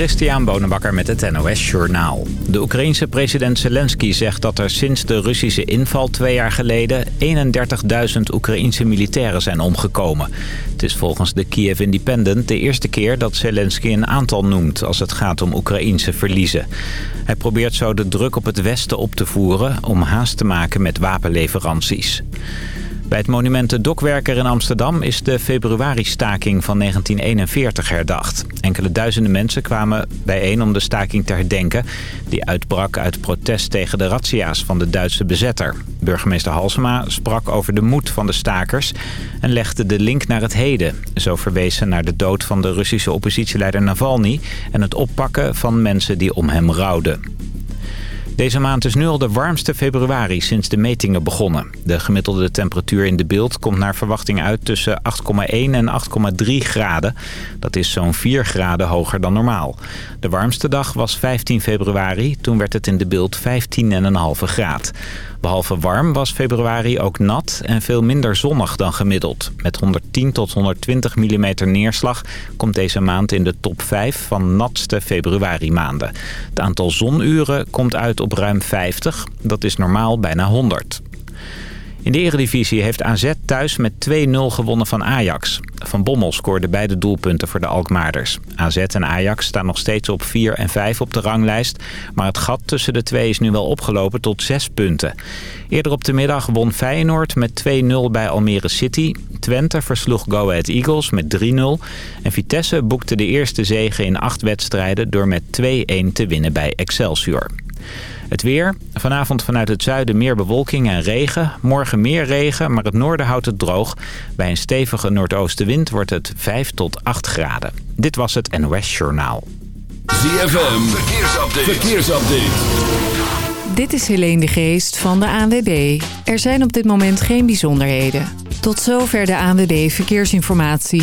Christian Bonenbakker met het NOS Journaal. De Oekraïense president Zelensky zegt dat er sinds de Russische inval twee jaar geleden 31.000 Oekraïense militairen zijn omgekomen. Het is volgens de Kiev Independent de eerste keer dat Zelensky een aantal noemt als het gaat om Oekraïense verliezen. Hij probeert zo de druk op het Westen op te voeren om haast te maken met wapenleveranties. Bij het monument De Dokwerker in Amsterdam is de februari-staking van 1941 herdacht. Enkele duizenden mensen kwamen bijeen om de staking te herdenken... die uitbrak uit protest tegen de razzia's van de Duitse bezetter. Burgemeester Halsema sprak over de moed van de stakers... en legde de link naar het heden. Zo verwees ze naar de dood van de Russische oppositieleider Navalny... en het oppakken van mensen die om hem rouwden. Deze maand is nu al de warmste februari sinds de metingen begonnen. De gemiddelde temperatuur in de beeld komt naar verwachting uit tussen 8,1 en 8,3 graden. Dat is zo'n 4 graden hoger dan normaal. De warmste dag was 15 februari, toen werd het in de beeld 15,5 graad. Behalve warm was februari ook nat en veel minder zonnig dan gemiddeld. Met 110 tot 120 mm neerslag komt deze maand in de top 5 van natste februari maanden. Het aantal zonuren komt uit op ruim 50. Dat is normaal bijna 100. In de eredivisie heeft AZ thuis met 2-0 gewonnen van Ajax. Van Bommel scoorde beide doelpunten voor de Alkmaarders. AZ en Ajax staan nog steeds op 4 en 5 op de ranglijst... maar het gat tussen de twee is nu wel opgelopen tot 6 punten. Eerder op de middag won Feyenoord met 2-0 bij Almere City. Twente versloeg Go Ahead Eagles met 3-0. En Vitesse boekte de eerste zege in acht wedstrijden... door met 2-1 te winnen bij Excelsior. Het weer. Vanavond vanuit het zuiden meer bewolking en regen. Morgen meer regen, maar het noorden houdt het droog. Bij een stevige noordoostenwind wordt het 5 tot 8 graden. Dit was het NOS Journaal. ZFM. Verkeersupdate. Verkeersupdate. Dit is Helene de Geest van de ANWB. Er zijn op dit moment geen bijzonderheden. Tot zover de ANWB Verkeersinformatie.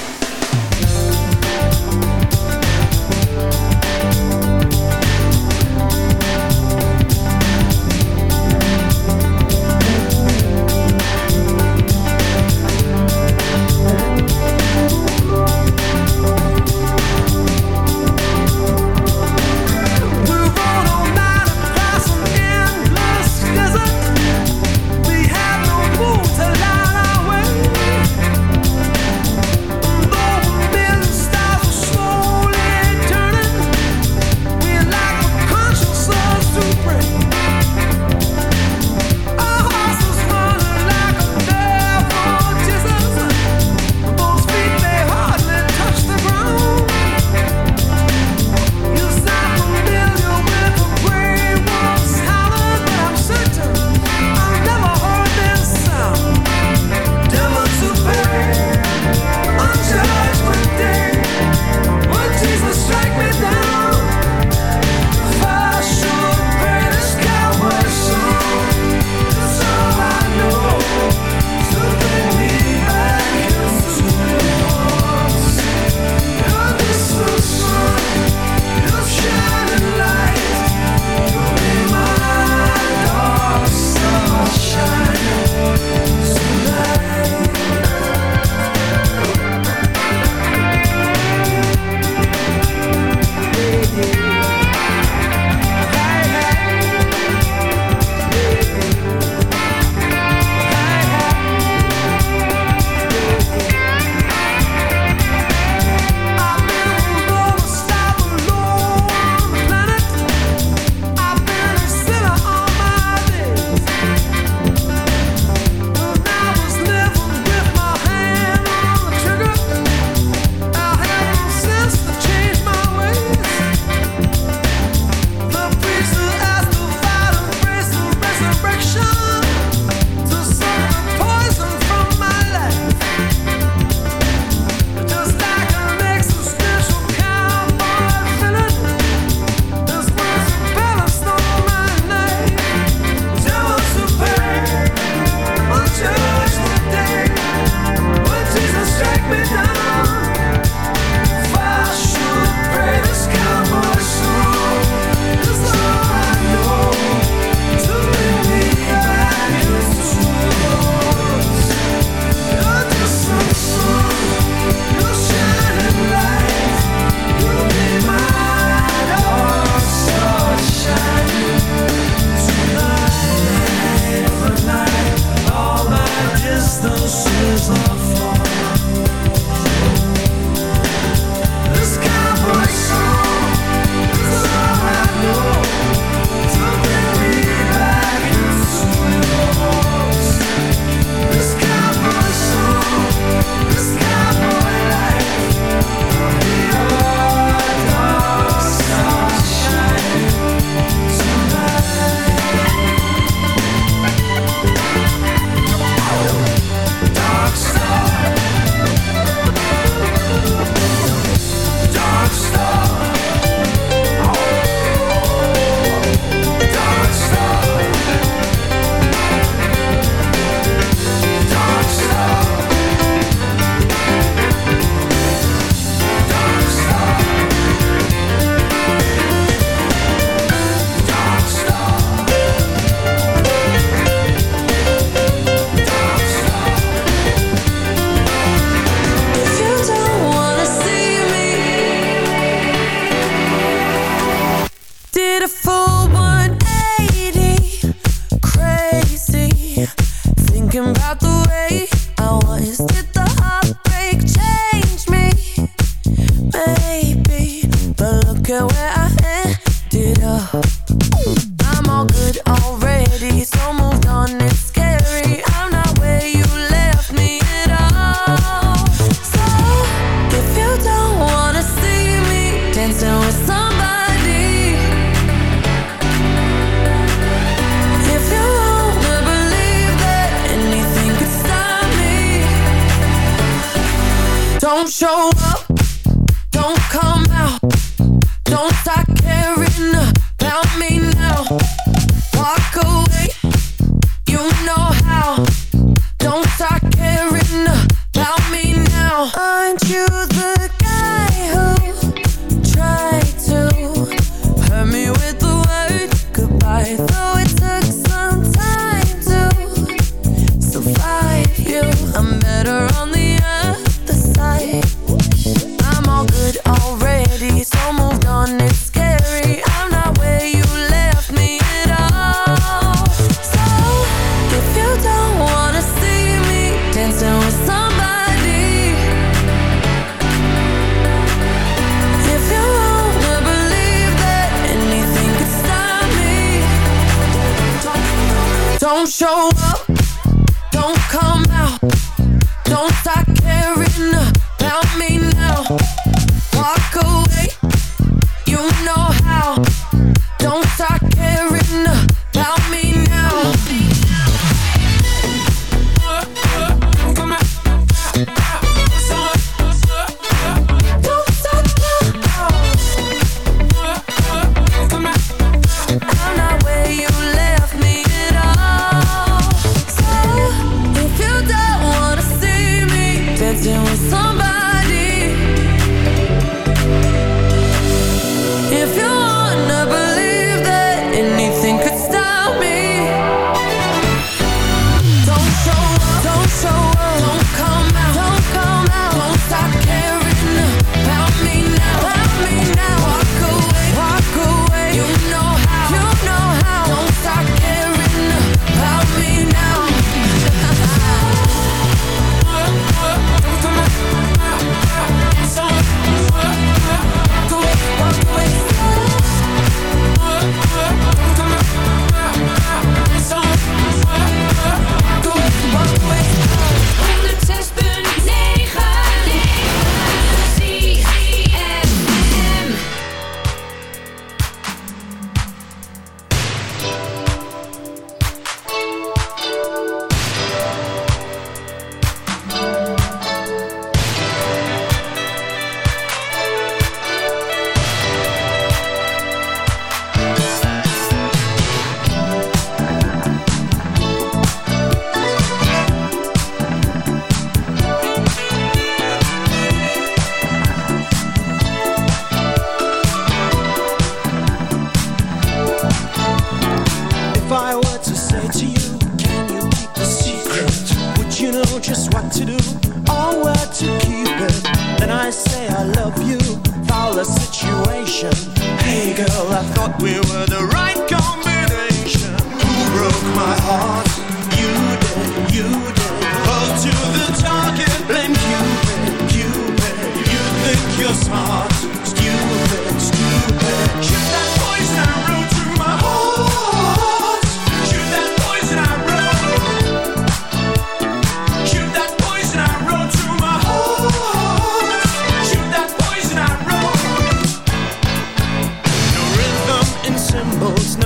don't show up.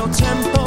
tempo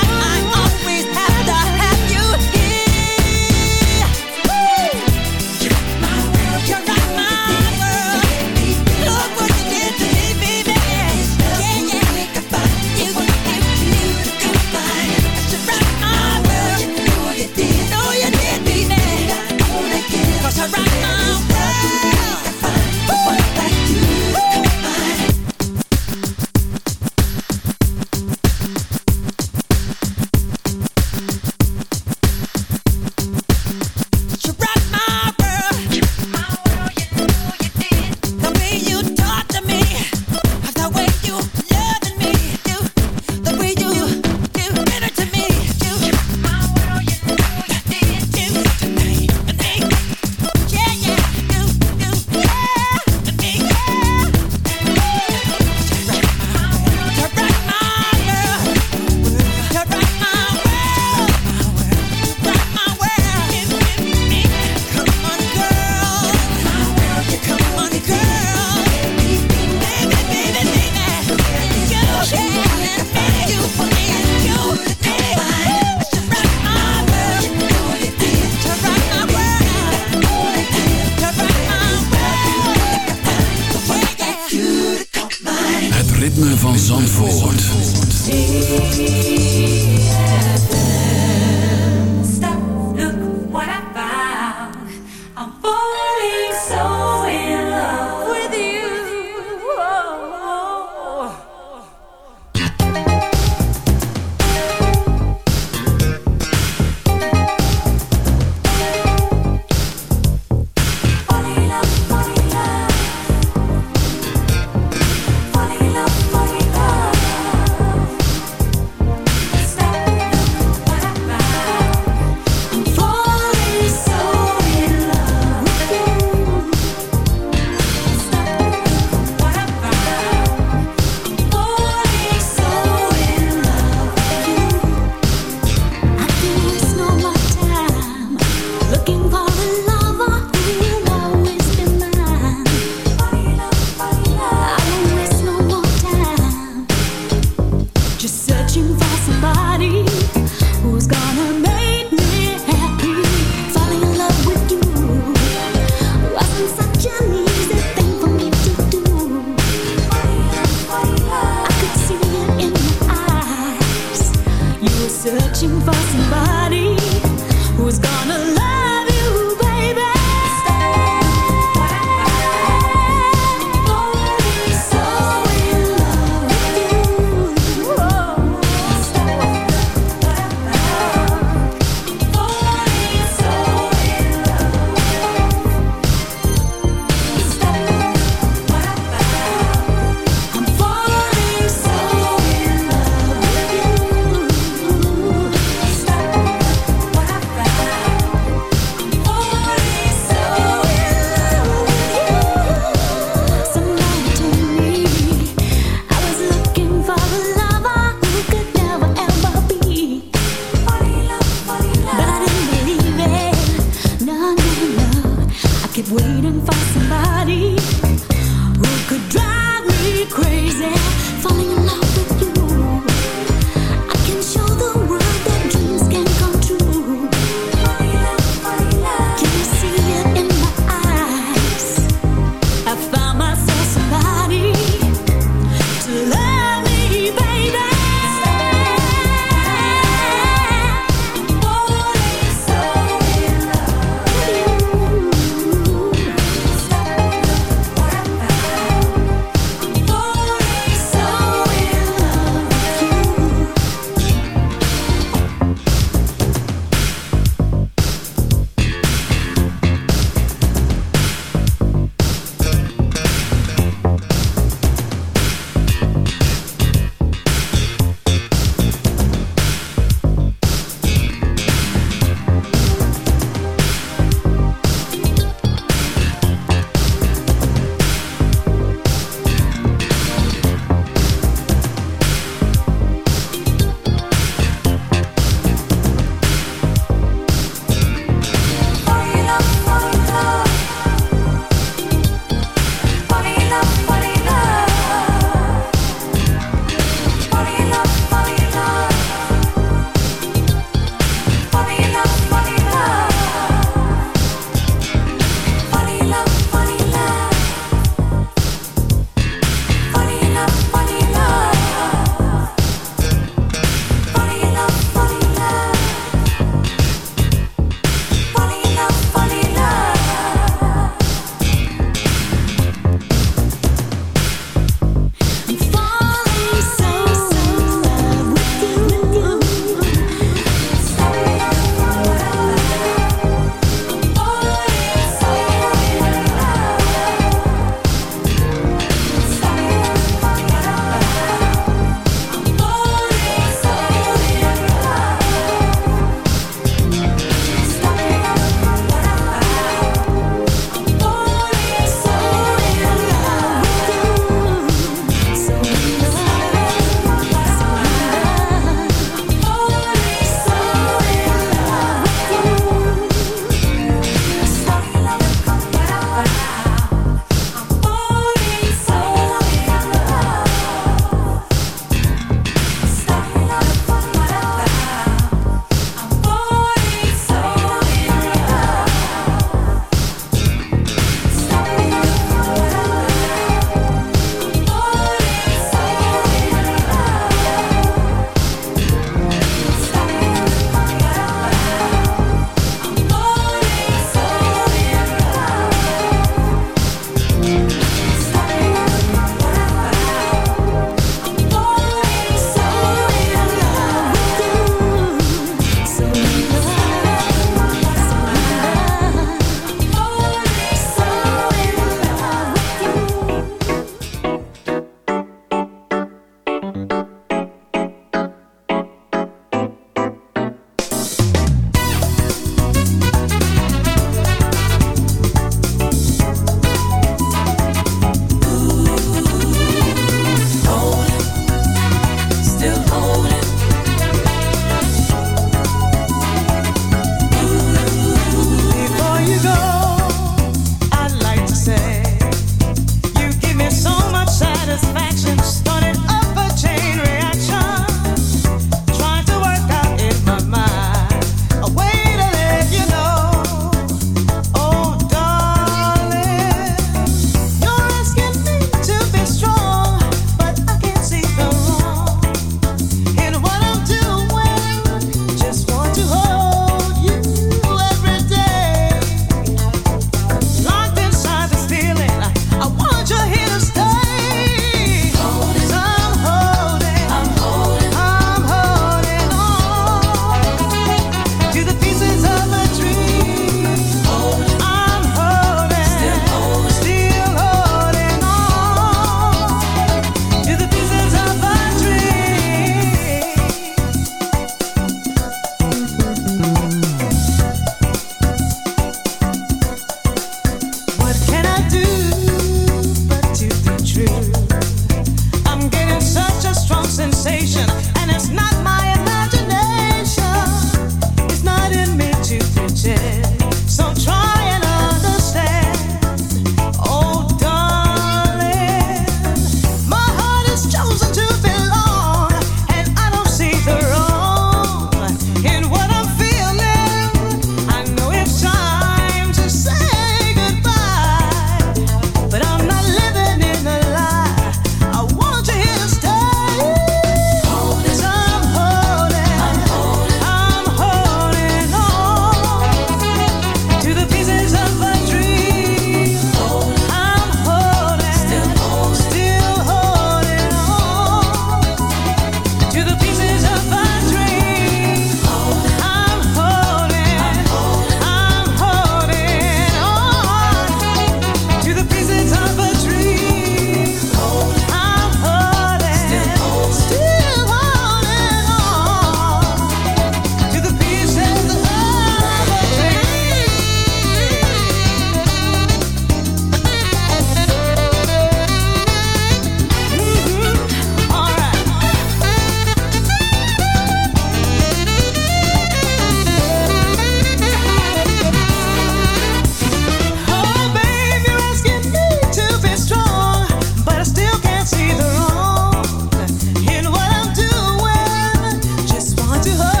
to her.